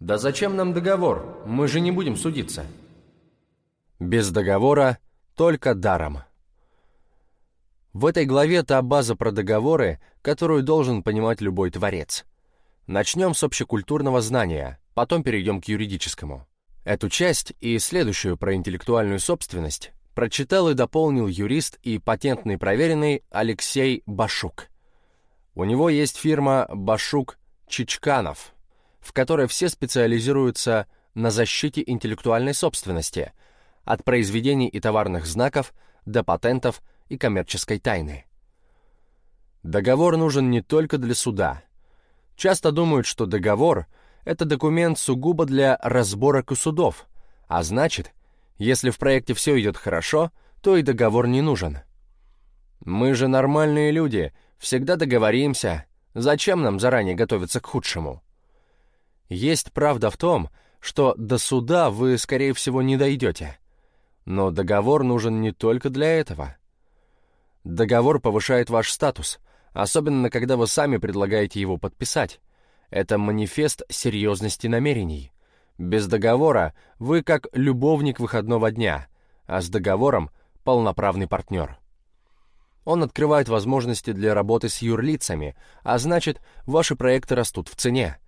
Да зачем нам договор? Мы же не будем судиться. Без договора только даром. В этой главе та база про договоры, которую должен понимать любой творец. Начнем с общекультурного знания, потом перейдем к юридическому. Эту часть и следующую про интеллектуальную собственность прочитал и дополнил юрист и патентный проверенный Алексей Башук. У него есть фирма Башук Чичканов, в которой все специализируются на защите интеллектуальной собственности, от произведений и товарных знаков до патентов и коммерческой тайны. Договор нужен не только для суда. Часто думают, что договор — это документ сугубо для разборок у судов, а значит, если в проекте все идет хорошо, то и договор не нужен. Мы же нормальные люди, всегда договоримся, зачем нам заранее готовиться к худшему? Есть правда в том, что до суда вы, скорее всего, не дойдете. Но договор нужен не только для этого. Договор повышает ваш статус, особенно когда вы сами предлагаете его подписать. Это манифест серьезности намерений. Без договора вы как любовник выходного дня, а с договором — полноправный партнер. Он открывает возможности для работы с юрлицами, а значит, ваши проекты растут в цене.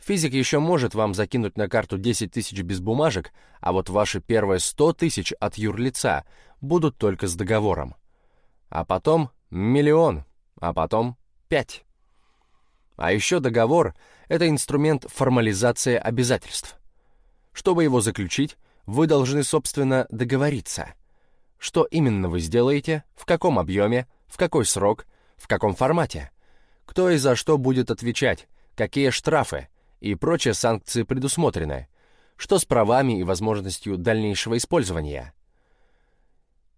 Физик еще может вам закинуть на карту 10 тысяч без бумажек, а вот ваши первые 100 тысяч от юрлица будут только с договором. А потом миллион, а потом пять. А еще договор — это инструмент формализации обязательств. Чтобы его заключить, вы должны, собственно, договориться. Что именно вы сделаете, в каком объеме, в какой срок, в каком формате. Кто и за что будет отвечать, какие штрафы — и прочие санкции предусмотрены, что с правами и возможностью дальнейшего использования.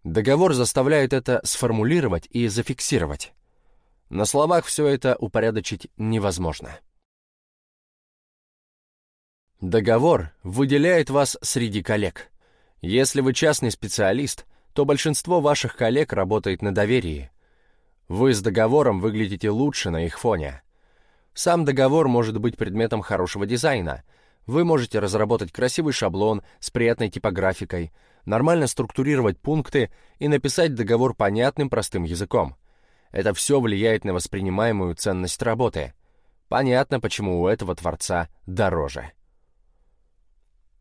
Договор заставляет это сформулировать и зафиксировать. На словах все это упорядочить невозможно. Договор выделяет вас среди коллег. Если вы частный специалист, то большинство ваших коллег работает на доверии. Вы с договором выглядите лучше на их фоне. Сам договор может быть предметом хорошего дизайна. Вы можете разработать красивый шаблон с приятной типографикой, нормально структурировать пункты и написать договор понятным простым языком. Это все влияет на воспринимаемую ценность работы. Понятно, почему у этого творца дороже.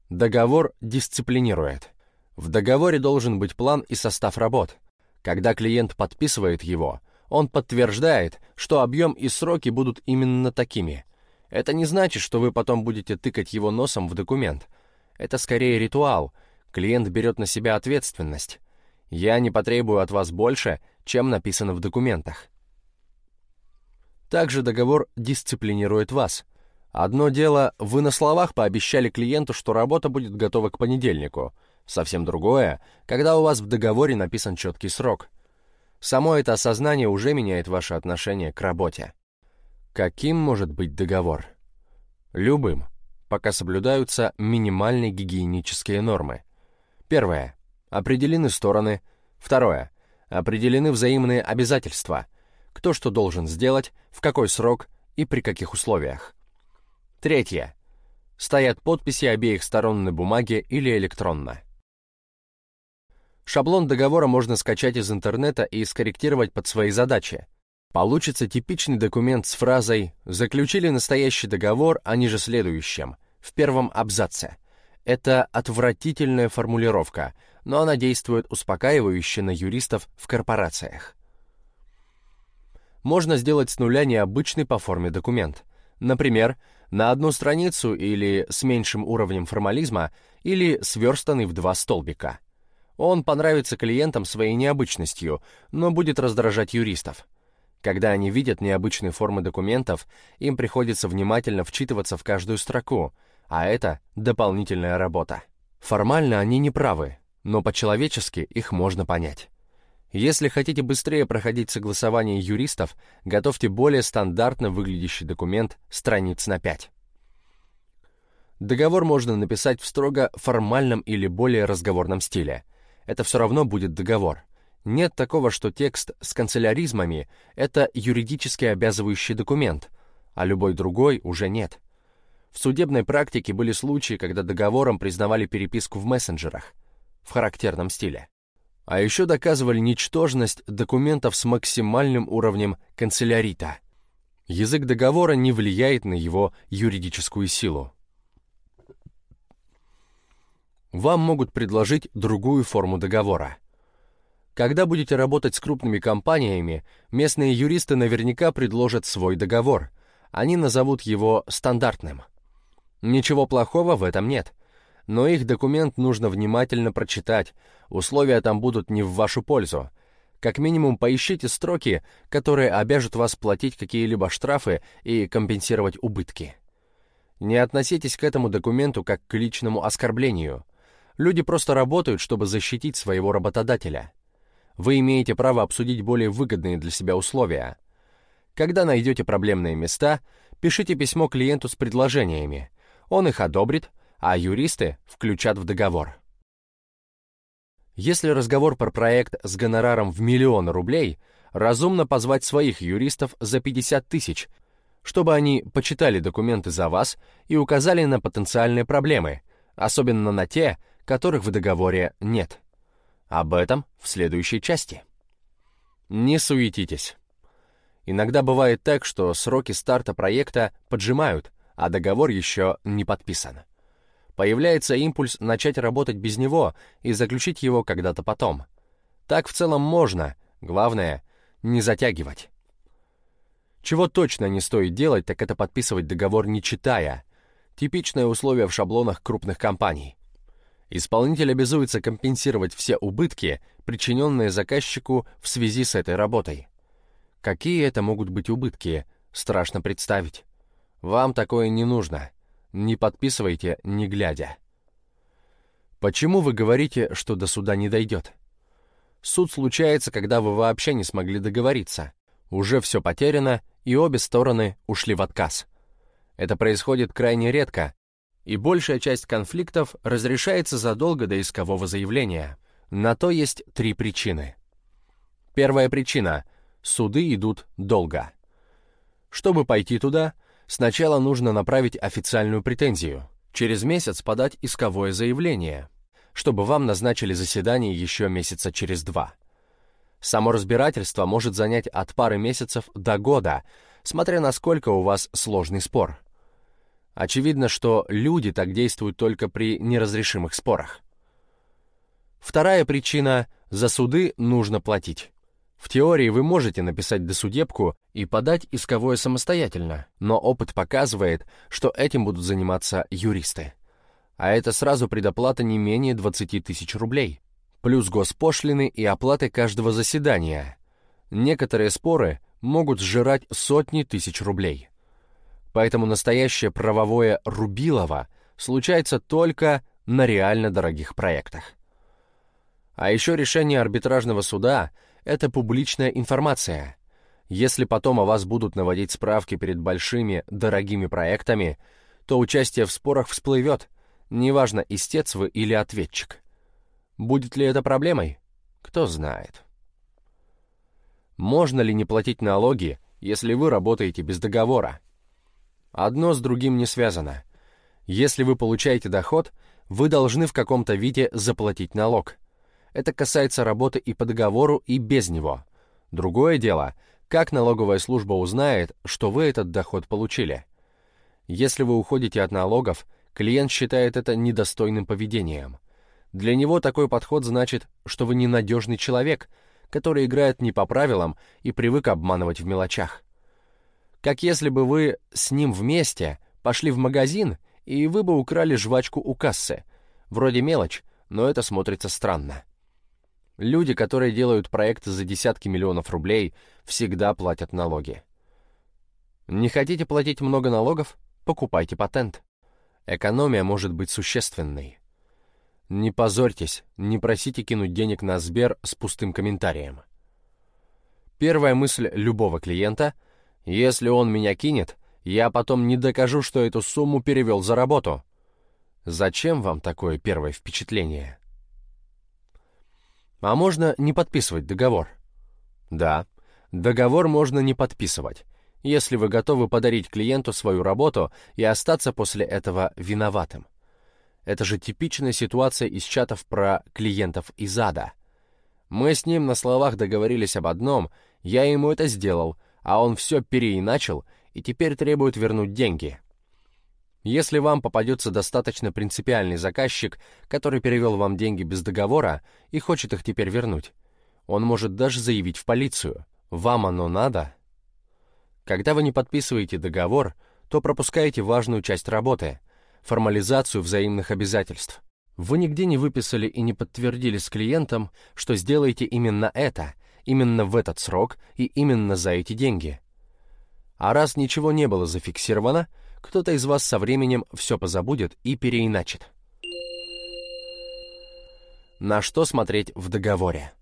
Договор дисциплинирует. В договоре должен быть план и состав работ. Когда клиент подписывает его – он подтверждает, что объем и сроки будут именно такими. Это не значит, что вы потом будете тыкать его носом в документ. Это скорее ритуал. Клиент берет на себя ответственность. Я не потребую от вас больше, чем написано в документах. Также договор дисциплинирует вас. Одно дело, вы на словах пообещали клиенту, что работа будет готова к понедельнику. Совсем другое, когда у вас в договоре написан четкий срок — Само это осознание уже меняет ваше отношение к работе. Каким может быть договор? Любым, пока соблюдаются минимальные гигиенические нормы. Первое. Определены стороны. Второе. Определены взаимные обязательства. Кто что должен сделать, в какой срок и при каких условиях. Третье. Стоят подписи обеих сторон на бумаге или электронно. Шаблон договора можно скачать из интернета и скорректировать под свои задачи. Получится типичный документ с фразой «Заключили настоящий договор, а ниже следующем» в первом абзаце. Это отвратительная формулировка, но она действует успокаивающе на юристов в корпорациях. Можно сделать с нуля необычный по форме документ. Например, на одну страницу или с меньшим уровнем формализма, или сверстанный в два столбика – он понравится клиентам своей необычностью, но будет раздражать юристов. Когда они видят необычные формы документов, им приходится внимательно вчитываться в каждую строку, а это дополнительная работа. Формально они не правы, но по-человечески их можно понять. Если хотите быстрее проходить согласование юристов, готовьте более стандартно выглядящий документ страниц на 5. Договор можно написать в строго формальном или более разговорном стиле это все равно будет договор. Нет такого, что текст с канцеляризмами — это юридически обязывающий документ, а любой другой уже нет. В судебной практике были случаи, когда договором признавали переписку в мессенджерах в характерном стиле. А еще доказывали ничтожность документов с максимальным уровнем канцелярита. Язык договора не влияет на его юридическую силу. Вам могут предложить другую форму договора. Когда будете работать с крупными компаниями, местные юристы наверняка предложат свой договор. Они назовут его стандартным. Ничего плохого в этом нет. Но их документ нужно внимательно прочитать, условия там будут не в вашу пользу. Как минимум поищите строки, которые обяжут вас платить какие-либо штрафы и компенсировать убытки. Не относитесь к этому документу как к личному оскорблению. Люди просто работают, чтобы защитить своего работодателя. Вы имеете право обсудить более выгодные для себя условия. Когда найдете проблемные места, пишите письмо клиенту с предложениями – он их одобрит, а юристы включат в договор. Если разговор про проект с гонораром в миллион рублей, разумно позвать своих юристов за 50 тысяч, чтобы они почитали документы за вас и указали на потенциальные проблемы, особенно на те, которых в договоре нет. Об этом в следующей части. Не суетитесь. Иногда бывает так, что сроки старта проекта поджимают, а договор еще не подписан. Появляется импульс начать работать без него и заключить его когда-то потом. Так в целом можно, главное — не затягивать. Чего точно не стоит делать, так это подписывать договор не читая. Типичное условие в шаблонах крупных компаний. Исполнитель обязуется компенсировать все убытки, причиненные заказчику в связи с этой работой. Какие это могут быть убытки, страшно представить. Вам такое не нужно. Не подписывайте, не глядя. Почему вы говорите, что до суда не дойдет? Суд случается, когда вы вообще не смогли договориться. Уже все потеряно, и обе стороны ушли в отказ. Это происходит крайне редко, и большая часть конфликтов разрешается задолго до искового заявления. На то есть три причины. Первая причина – суды идут долго. Чтобы пойти туда, Сначала нужно направить официальную претензию, через месяц подать исковое заявление, чтобы вам назначили заседание еще месяца через два. Само разбирательство может занять от пары месяцев до года, смотря насколько у вас сложный спор. Очевидно, что люди так действуют только при неразрешимых спорах. Вторая причина – за суды нужно платить. В теории вы можете написать досудебку и подать исковое самостоятельно, но опыт показывает, что этим будут заниматься юристы. А это сразу предоплата не менее 20 тысяч рублей, плюс госпошлины и оплаты каждого заседания. Некоторые споры могут сжирать сотни тысяч рублей. Поэтому настоящее правовое рубилово случается только на реально дорогих проектах. А еще решение арбитражного суда – это публичная информация. Если потом о вас будут наводить справки перед большими, дорогими проектами, то участие в спорах всплывет, неважно, истец вы или ответчик. Будет ли это проблемой? Кто знает. Можно ли не платить налоги, если вы работаете без договора? Одно с другим не связано. Если вы получаете доход, вы должны в каком-то виде заплатить налог. Это касается работы и по договору, и без него. Другое дело, как налоговая служба узнает, что вы этот доход получили. Если вы уходите от налогов, клиент считает это недостойным поведением. Для него такой подход значит, что вы ненадежный человек, который играет не по правилам и привык обманывать в мелочах. Как если бы вы с ним вместе пошли в магазин, и вы бы украли жвачку у кассы. Вроде мелочь, но это смотрится странно. Люди, которые делают проекты за десятки миллионов рублей, всегда платят налоги. Не хотите платить много налогов? Покупайте патент. Экономия может быть существенной. Не позорьтесь, не просите кинуть денег на Сбер с пустым комментарием. Первая мысль любого клиента — если он меня кинет, я потом не докажу, что эту сумму перевел за работу. Зачем вам такое первое впечатление? А можно не подписывать договор? Да, договор можно не подписывать. если вы готовы подарить клиенту свою работу и остаться после этого виноватым. Это же типичная ситуация из чатов про клиентов из ада. Мы с ним на словах договорились об одном, я ему это сделал, а он все переиначил и теперь требует вернуть деньги. Если вам попадется достаточно принципиальный заказчик, который перевел вам деньги без договора и хочет их теперь вернуть, он может даже заявить в полицию. Вам оно надо? Когда вы не подписываете договор, то пропускаете важную часть работы — формализацию взаимных обязательств. Вы нигде не выписали и не подтвердили с клиентом, что сделаете именно это, именно в этот срок и именно за эти деньги. А раз ничего не было зафиксировано, кто-то из вас со временем все позабудет и переиначит. На что смотреть в договоре?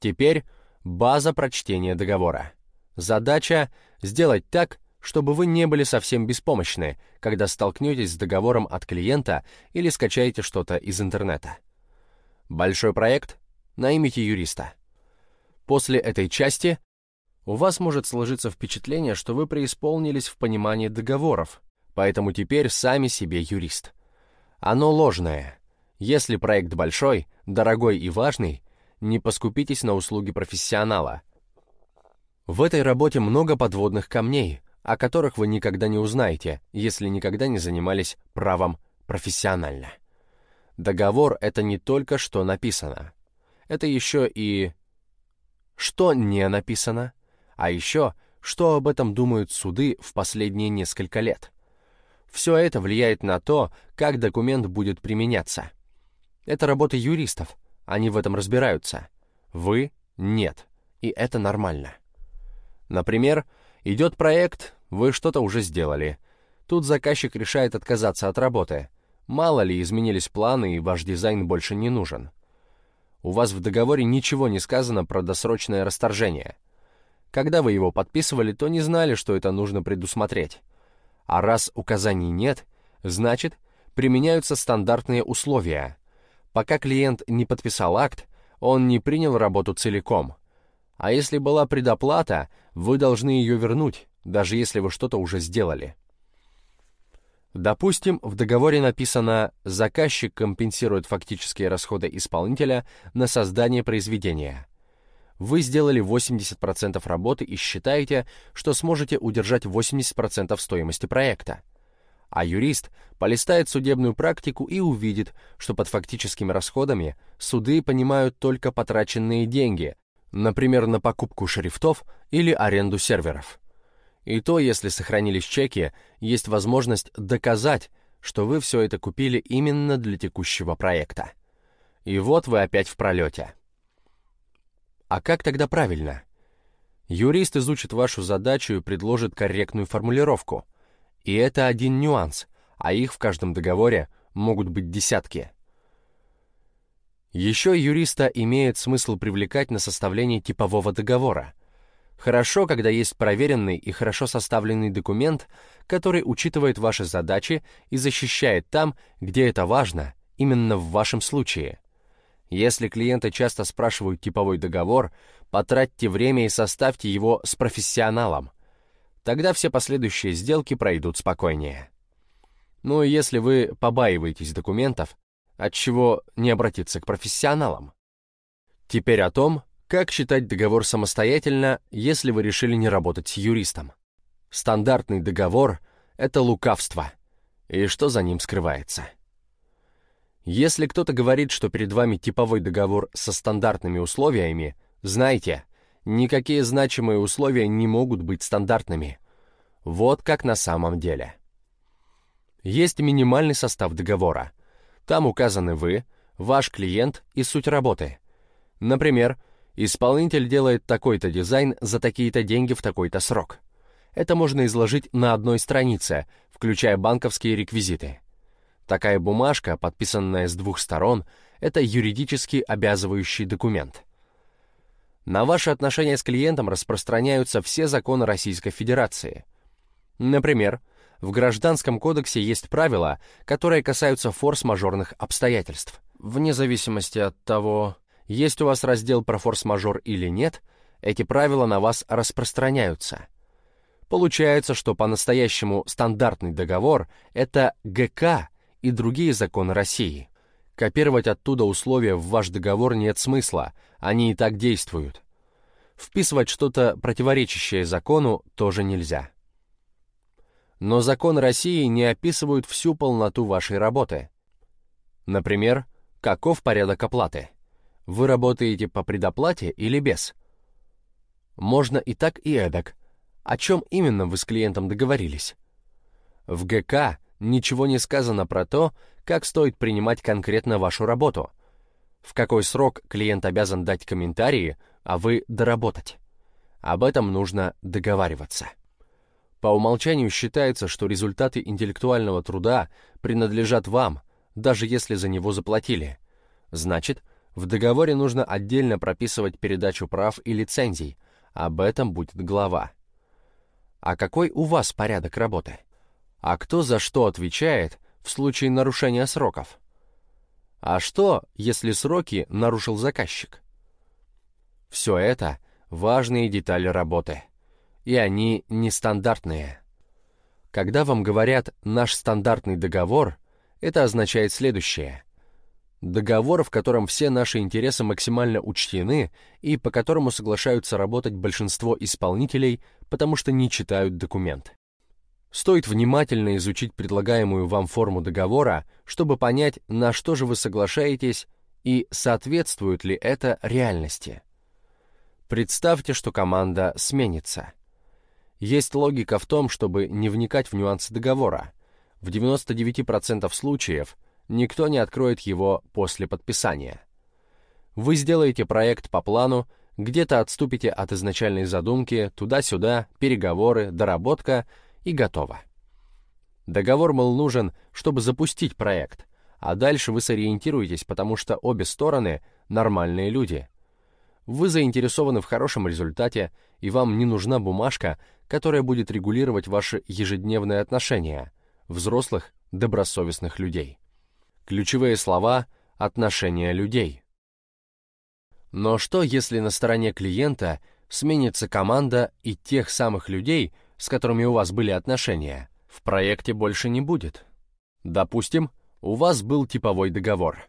Теперь база прочтения договора. Задача — сделать так, чтобы вы не были совсем беспомощны, когда столкнетесь с договором от клиента или скачаете что-то из интернета. Большой проект? Наймите юриста. После этой части у вас может сложиться впечатление, что вы преисполнились в понимании договоров, поэтому теперь сами себе юрист. Оно ложное. Если проект большой, дорогой и важный, не поскупитесь на услуги профессионала. В этой работе много подводных камней, о которых вы никогда не узнаете, если никогда не занимались правом профессионально. Договор — это не только что написано. Это еще и что не написано, а еще, что об этом думают суды в последние несколько лет. Все это влияет на то, как документ будет применяться. Это работа юристов, они в этом разбираются. Вы — нет, и это нормально. Например, идет проект, вы что-то уже сделали. Тут заказчик решает отказаться от работы. Мало ли, изменились планы, и ваш дизайн больше не нужен. У вас в договоре ничего не сказано про досрочное расторжение. Когда вы его подписывали, то не знали, что это нужно предусмотреть. А раз указаний нет, значит, применяются стандартные условия. Пока клиент не подписал акт, он не принял работу целиком. А если была предоплата, вы должны ее вернуть, даже если вы что-то уже сделали. Допустим, в договоре написано «заказчик компенсирует фактические расходы исполнителя на создание произведения». Вы сделали 80% работы и считаете, что сможете удержать 80% стоимости проекта. А юрист полистает судебную практику и увидит, что под фактическими расходами суды понимают только потраченные деньги, например, на покупку шрифтов или аренду серверов. И то, если сохранились чеки, есть возможность доказать, что вы все это купили именно для текущего проекта. И вот вы опять в пролете. А как тогда правильно? Юрист изучит вашу задачу и предложит корректную формулировку. И это один нюанс, а их в каждом договоре могут быть десятки. Еще юриста имеет смысл привлекать на составление типового договора. Хорошо, когда есть проверенный и хорошо составленный документ, который учитывает ваши задачи и защищает там, где это важно, именно в вашем случае. Если клиенты часто спрашивают типовой договор, потратьте время и составьте его с профессионалом. Тогда все последующие сделки пройдут спокойнее. Ну и если вы побаиваетесь документов, от чего не обратиться к профессионалам? Теперь о том, как считать договор самостоятельно, если вы решили не работать с юристом. Стандартный договор — это лукавство. И что за ним скрывается? Если кто-то говорит, что перед вами типовой договор со стандартными условиями, знайте, никакие значимые условия не могут быть стандартными. Вот как на самом деле. Есть минимальный состав договора. Там указаны вы, ваш клиент и суть работы. Например, исполнитель делает такой-то дизайн за такие-то деньги в такой-то срок. Это можно изложить на одной странице, включая банковские реквизиты. Такая бумажка, подписанная с двух сторон, это юридически обязывающий документ. На ваши отношения с клиентом распространяются все законы Российской Федерации. Например, в Гражданском кодексе есть правила, которые касаются форс-мажорных обстоятельств. Вне зависимости от того, есть у вас раздел про форс-мажор или нет, эти правила на вас распространяются. Получается, что по-настоящему стандартный договор — это ГК и другие законы России. Копировать оттуда условия в ваш договор нет смысла, они и так действуют. Вписывать что-то противоречащее закону тоже нельзя. Но законы России не описывают всю полноту вашей работы. Например, каков порядок оплаты? Вы работаете по предоплате или без? Можно и так, и эдак. О чем именно вы с клиентом договорились? В ГК ничего не сказано про то, как стоит принимать конкретно вашу работу, в какой срок клиент обязан дать комментарии, а вы доработать. Об этом нужно договариваться. По умолчанию считается, что результаты интеллектуального труда принадлежат вам, даже если за него заплатили. Значит, в договоре нужно отдельно прописывать передачу прав и лицензий. Об этом будет глава. А какой у вас порядок работы? А кто за что отвечает в случае нарушения сроков? А что, если сроки нарушил заказчик? Все это важные детали работы. И они нестандартные. Когда вам говорят «наш стандартный договор», это означает следующее. Договор, в котором все наши интересы максимально учтены и по которому соглашаются работать большинство исполнителей, потому что не читают документ. Стоит внимательно изучить предлагаемую вам форму договора, чтобы понять, на что же вы соглашаетесь и соответствует ли это реальности. Представьте, что команда сменится. Есть логика в том, чтобы не вникать в нюансы договора. В 99% случаев никто не откроет его после подписания. Вы сделаете проект по плану, где-то отступите от изначальной задумки, туда-сюда, переговоры, доработка и готово. Договор, мол, нужен, чтобы запустить проект, а дальше вы сориентируетесь, потому что обе стороны — нормальные люди. Вы заинтересованы в хорошем результате, и вам не нужна бумажка, которая будет регулировать ваши ежедневные отношения, взрослых, добросовестных людей. Ключевые слова — отношения людей. Но что, если на стороне клиента сменится команда и тех самых людей, с которыми у вас были отношения, в проекте больше не будет? Допустим, у вас был типовой договор.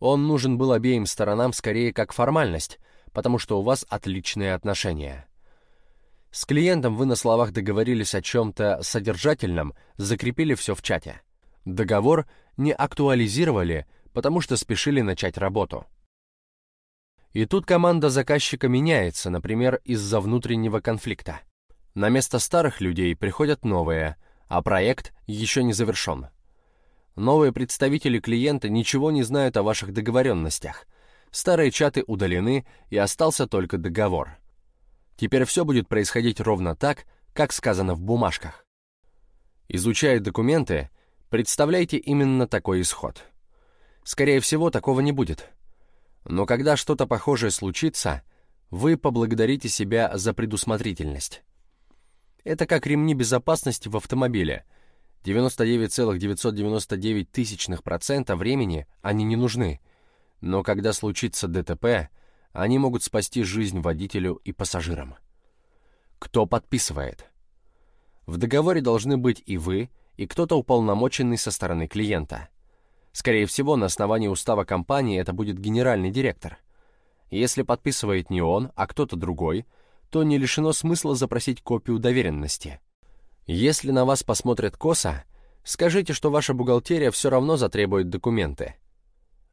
Он нужен был обеим сторонам скорее как формальность, потому что у вас отличные отношения. С клиентом вы на словах договорились о чем-то содержательном, закрепили все в чате. Договор не актуализировали, потому что спешили начать работу. И тут команда заказчика меняется, например, из-за внутреннего конфликта. На место старых людей приходят новые, а проект еще не завершен. Новые представители клиента ничего не знают о ваших договоренностях. Старые чаты удалены, и остался только договор. Теперь все будет происходить ровно так, как сказано в бумажках. Изучая документы, Представляйте именно такой исход. Скорее всего, такого не будет. Но когда что-то похожее случится, вы поблагодарите себя за предусмотрительность. Это как ремни безопасности в автомобиле. 99,999% времени они не нужны, но когда случится ДТП, они могут спасти жизнь водителю и пассажирам. Кто подписывает? В договоре должны быть и вы, и кто-то уполномоченный со стороны клиента. Скорее всего, на основании устава компании это будет генеральный директор. Если подписывает не он, а кто-то другой, то не лишено смысла запросить копию доверенности. Если на вас посмотрят косо, скажите, что ваша бухгалтерия все равно затребует документы.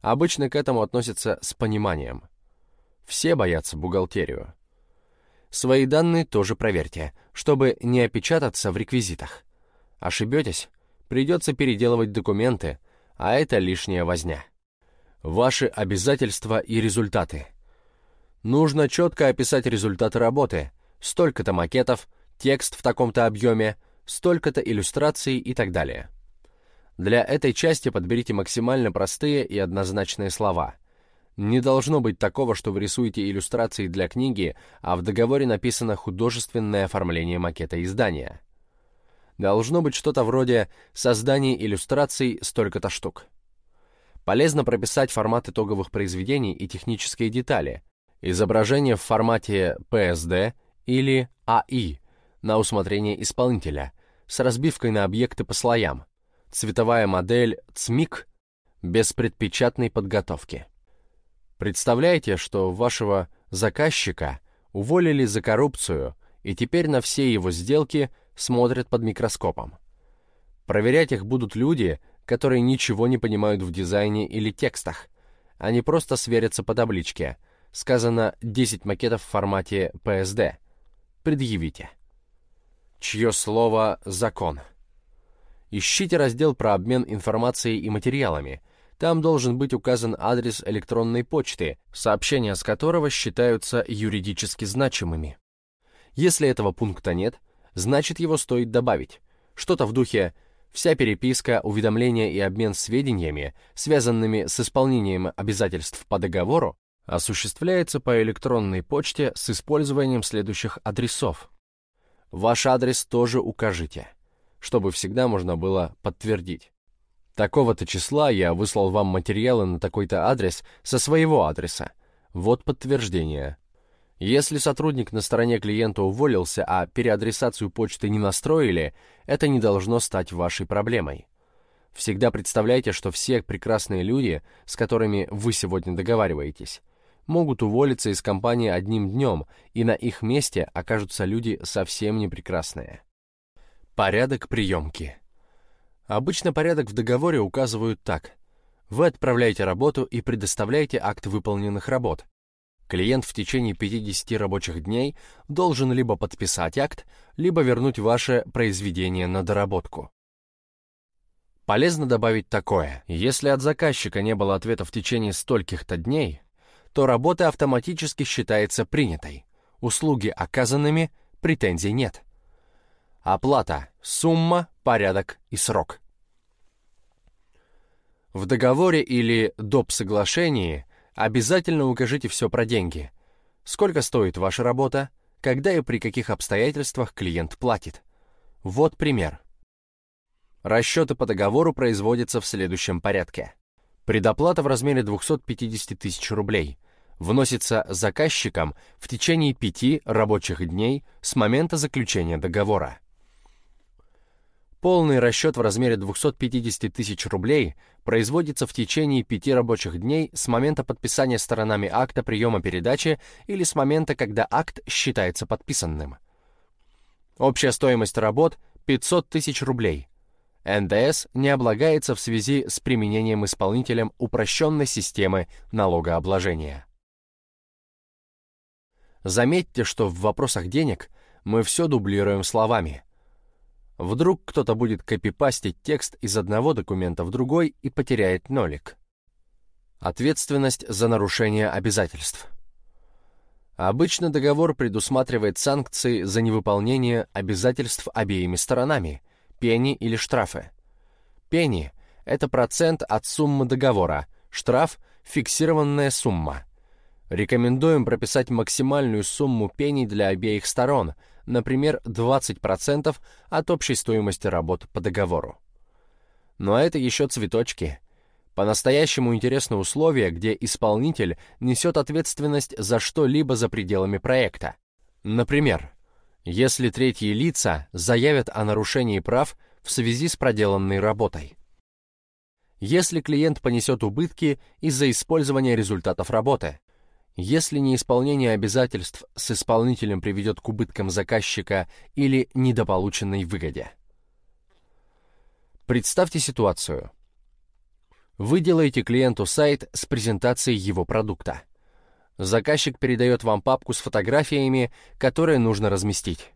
Обычно к этому относятся с пониманием. Все боятся бухгалтерию. Свои данные тоже проверьте, чтобы не опечататься в реквизитах. Ошибетесь, придется переделывать документы, а это лишняя возня. Ваши обязательства и результаты. Нужно четко описать результаты работы, столько-то макетов, текст в таком-то объеме, столько-то иллюстраций и так далее. Для этой части подберите максимально простые и однозначные слова. Не должно быть такого, что вы рисуете иллюстрации для книги, а в договоре написано художественное оформление макета издания. Должно быть что-то вроде создания иллюстраций столько-то штук. Полезно прописать формат итоговых произведений и технические детали, изображение в формате PSD или AI, на усмотрение исполнителя, с разбивкой на объекты по слоям. Цветовая модель ЦМИК без предпечатной подготовки. Представляете, что вашего заказчика уволили за коррупцию, и теперь на все его сделки смотрят под микроскопом. Проверять их будут люди, которые ничего не понимают в дизайне или текстах. Они просто сверятся по табличке. Сказано 10 макетов в формате PSD. Предъявите. Чье слово — закон. Ищите раздел про обмен информацией и материалами. Там должен быть указан адрес электронной почты, сообщения с которого считаются юридически значимыми. Если этого пункта нет, значит его стоит добавить. Что-то в духе Вся переписка, уведомления и обмен сведениями, связанными с исполнением обязательств по договору, осуществляется по электронной почте с использованием следующих адресов. Ваш адрес тоже укажите, чтобы всегда можно было подтвердить. Такого-то числа я выслал вам материалы на такой-то адрес со своего адреса. Вот подтверждение. Если сотрудник на стороне клиента уволился, а переадресацию почты не настроили, это не должно стать вашей проблемой. Всегда представляйте, что все прекрасные люди, с которыми вы сегодня договариваетесь, могут уволиться из компании одним днем, и на их месте окажутся люди совсем не прекрасные. Порядок приемки. Обычно порядок в договоре указывают так. Вы отправляете работу и предоставляете акт выполненных работ, Клиент в течение 50 рабочих дней должен либо подписать акт, либо вернуть ваше произведение на доработку. Полезно добавить такое. Если от заказчика не было ответа в течение стольких-то дней, то работа автоматически считается принятой. Услуги оказанными, претензий нет. Оплата, сумма, порядок и срок. В договоре или доп. соглашении Обязательно укажите все про деньги. Сколько стоит ваша работа, когда и при каких обстоятельствах клиент платит. Вот пример. Расчеты по договору производятся в следующем порядке. Предоплата в размере 250 тысяч рублей вносится заказчиком в течение пяти рабочих дней с момента заключения договора. Полный расчет в размере 250 тысяч рублей производится в течение пяти рабочих дней с момента подписания сторонами акта приема передачи или с момента, когда акт считается подписанным. Общая стоимость работ – 500 тысяч рублей. НДС не облагается в связи с применением исполнителем упрощенной системы налогообложения. Заметьте, что в вопросах денег мы все дублируем словами – Вдруг кто-то будет копипастить текст из одного документа в другой и потеряет нолик. Ответственность за нарушение обязательств. Обычно договор предусматривает санкции за невыполнение обязательств обеими сторонами, пени или штрафы. Пени – это процент от суммы договора, штраф – фиксированная сумма. Рекомендуем прописать максимальную сумму пений для обеих сторон – например, 20% от общей стоимости работ по договору. Но это еще цветочки. По-настоящему интересны условия, где исполнитель несет ответственность за что-либо за пределами проекта. Например, если третьи лица заявят о нарушении прав в связи с проделанной работой. Если клиент понесет убытки из-за использования результатов работы – если неисполнение обязательств с исполнителем приведет к убыткам заказчика или недополученной выгоде. Представьте ситуацию. Вы делаете клиенту сайт с презентацией его продукта. Заказчик передает вам папку с фотографиями, которые нужно разместить.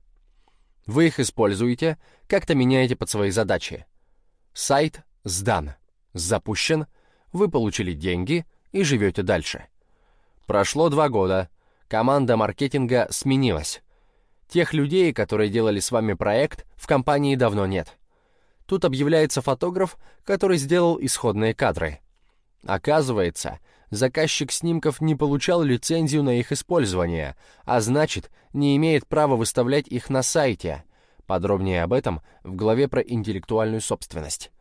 Вы их используете, как-то меняете под свои задачи. Сайт сдан, запущен, вы получили деньги и живете дальше. Прошло два года. Команда маркетинга сменилась. Тех людей, которые делали с вами проект, в компании давно нет. Тут объявляется фотограф, который сделал исходные кадры. Оказывается, заказчик снимков не получал лицензию на их использование, а значит, не имеет права выставлять их на сайте. Подробнее об этом в главе про интеллектуальную собственность.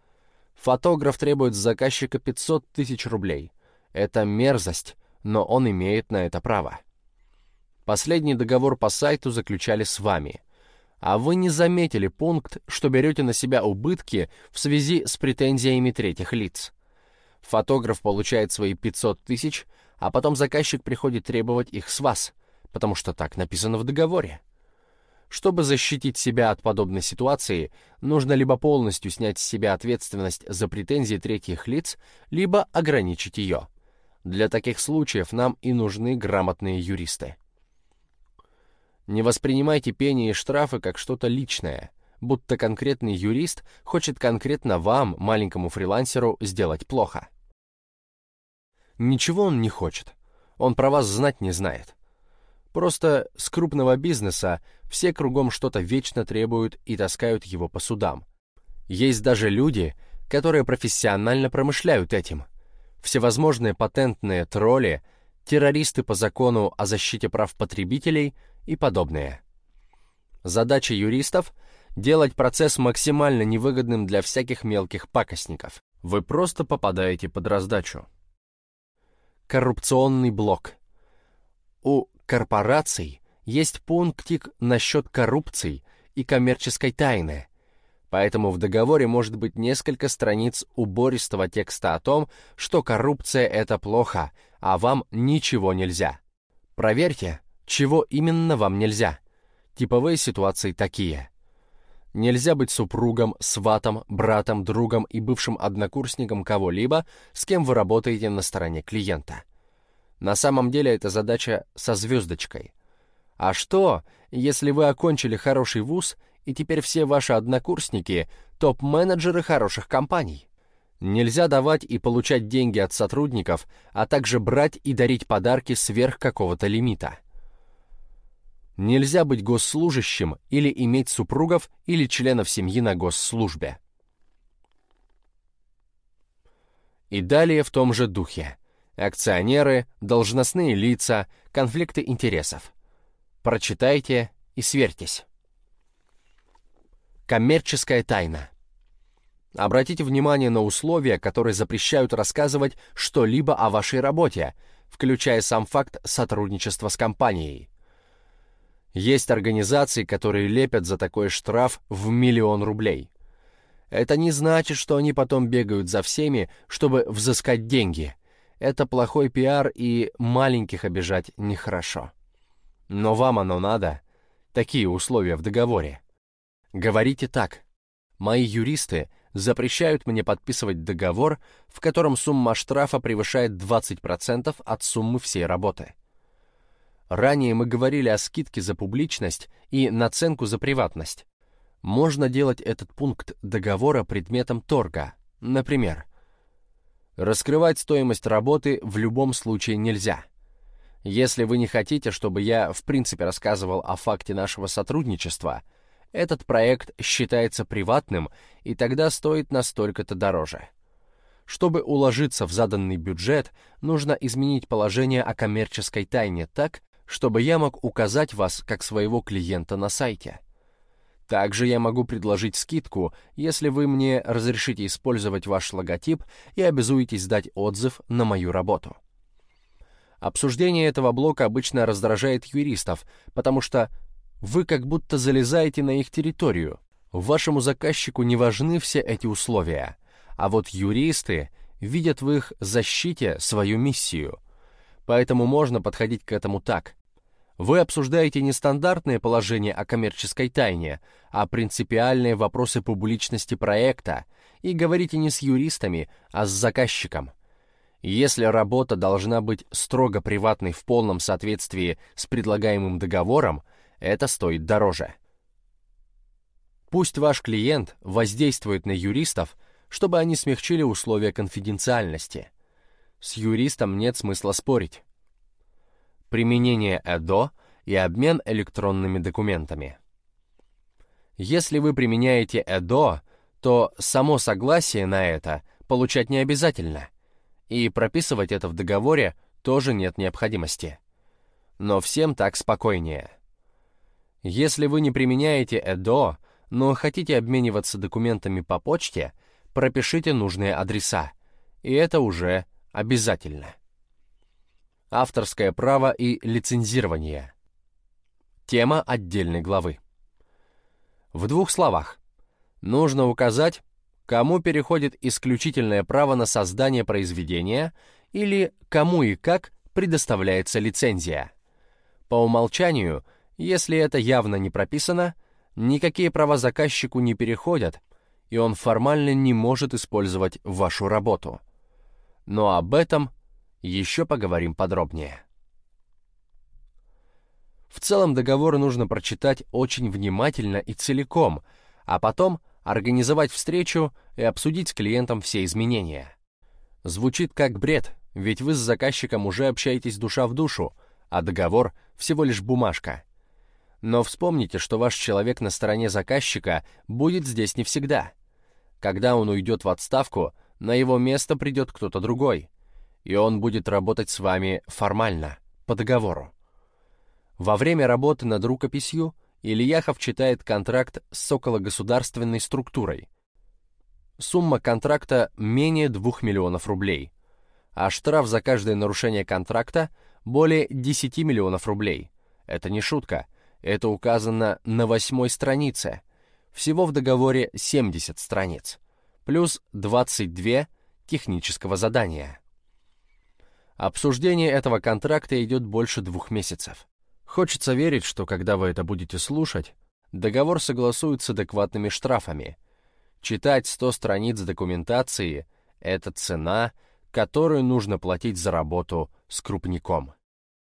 Фотограф требует с заказчика 500 тысяч рублей. Это мерзость, но он имеет на это право. Последний договор по сайту заключали с вами. а вы не заметили пункт, что берете на себя убытки в связи с претензиями третьих лиц. Фотограф получает свои 500 тысяч, а потом заказчик приходит требовать их с вас, потому что так написано в договоре. Чтобы защитить себя от подобной ситуации, нужно либо полностью снять с себя ответственность за претензии третьих лиц, либо ограничить ее. Для таких случаев нам и нужны грамотные юристы. Не воспринимайте пени и штрафы как что-то личное, будто конкретный юрист хочет конкретно вам, маленькому фрилансеру, сделать плохо. Ничего он не хочет. Он про вас знать не знает. Просто с крупного бизнеса все кругом что-то вечно требуют и таскают его по судам. Есть даже люди, которые профессионально промышляют этим. Всевозможные патентные тролли, террористы по закону о защите прав потребителей и подобное. Задача юристов — делать процесс максимально невыгодным для всяких мелких пакостников. Вы просто попадаете под раздачу. Коррупционный блок. У корпораций есть пунктик насчет коррупции и коммерческой тайны, поэтому в договоре может быть несколько страниц убористого текста о том, что коррупция — это плохо, а вам ничего нельзя. Проверьте, чего именно вам нельзя. Типовые ситуации такие. Нельзя быть супругом, сватом, братом, другом и бывшим однокурсником кого-либо, с кем вы работаете на стороне клиента. На самом деле это задача со звездочкой. А что, если вы окончили хороший вуз, и теперь все ваши однокурсники — топ-менеджеры хороших компаний? Нельзя давать и получать деньги от сотрудников, а также брать и дарить подарки сверх какого-то лимита. Нельзя быть госслужащим или иметь супругов или членов семьи на госслужбе. И далее в том же духе. Акционеры, должностные лица, конфликты интересов. Прочитайте и сверьтесь. Коммерческая тайна. Обратите внимание на условия, которые запрещают рассказывать что-либо о вашей работе, включая сам факт сотрудничества с компанией. Есть организации, которые лепят за такой штраф в миллион рублей. Это не значит, что они потом бегают за всеми, чтобы взыскать деньги. Это плохой пиар, и маленьких обижать нехорошо. Но вам оно надо. Такие условия в договоре. Говорите так. Мои юристы запрещают мне подписывать договор, в котором сумма штрафа превышает 20% от суммы всей работы. Ранее мы говорили о скидке за публичность и наценку за приватность. Можно делать этот пункт договора предметом торга. Например, раскрывать стоимость работы в любом случае нельзя. Если вы не хотите, чтобы я в принципе рассказывал о факте нашего сотрудничества, этот проект считается приватным и тогда стоит настолько-то дороже. Чтобы уложиться в заданный бюджет, нужно изменить положение о коммерческой тайне так, чтобы я мог указать вас как своего клиента на сайте. Также я могу предложить скидку, если вы мне разрешите использовать ваш логотип и обязуетесь дать отзыв на мою работу. Обсуждение этого блока обычно раздражает юристов, потому что вы как будто залезаете на их территорию. Вашему заказчику не важны все эти условия, а вот юристы видят в их защите свою миссию. Поэтому можно подходить к этому так. Вы обсуждаете не стандартные положения о коммерческой тайне, а принципиальные вопросы публичности проекта и говорите не с юристами, а с заказчиком. Если работа должна быть строго приватной в полном соответствии с предлагаемым договором, это стоит дороже. Пусть ваш клиент воздействует на юристов, чтобы они смягчили условия конфиденциальности. С юристом нет смысла спорить применение ЭДО и обмен электронными документами. Если вы применяете ЭДО, то само согласие на это получать не обязательно, и прописывать это в договоре тоже нет необходимости. Но всем так спокойнее. Если вы не применяете ЭДО, но хотите обмениваться документами по почте, пропишите нужные адреса, и это уже обязательно авторское право и лицензирование. Тема отдельной главы. В двух словах. Нужно указать, кому переходит исключительное право на создание произведения или кому и как предоставляется лицензия. По умолчанию, если это явно не прописано, никакие права заказчику не переходят, и он формально не может использовать вашу работу. Но об этом еще поговорим подробнее. В целом договор нужно прочитать очень внимательно и целиком, а потом организовать встречу и обсудить с клиентом все изменения. Звучит как бред, ведь вы с заказчиком уже общаетесь душа в душу, а договор всего лишь бумажка. Но вспомните, что ваш человек на стороне заказчика будет здесь не всегда. Когда он уйдет в отставку, на его место придет кто-то другой, и он будет работать с вами формально, по договору. Во время работы над рукописью Ильяхов читает контракт с окологосударственной структурой. Сумма контракта менее 2 миллионов рублей, а штраф за каждое нарушение контракта более 10 миллионов рублей. Это не шутка, это указано на восьмой странице. Всего в договоре 70 страниц, плюс 22 технического задания. Обсуждение этого контракта идет больше двух месяцев. Хочется верить, что когда вы это будете слушать, договор согласуют с адекватными штрафами. Читать 100 страниц документации — это цена, которую нужно платить за работу с крупником.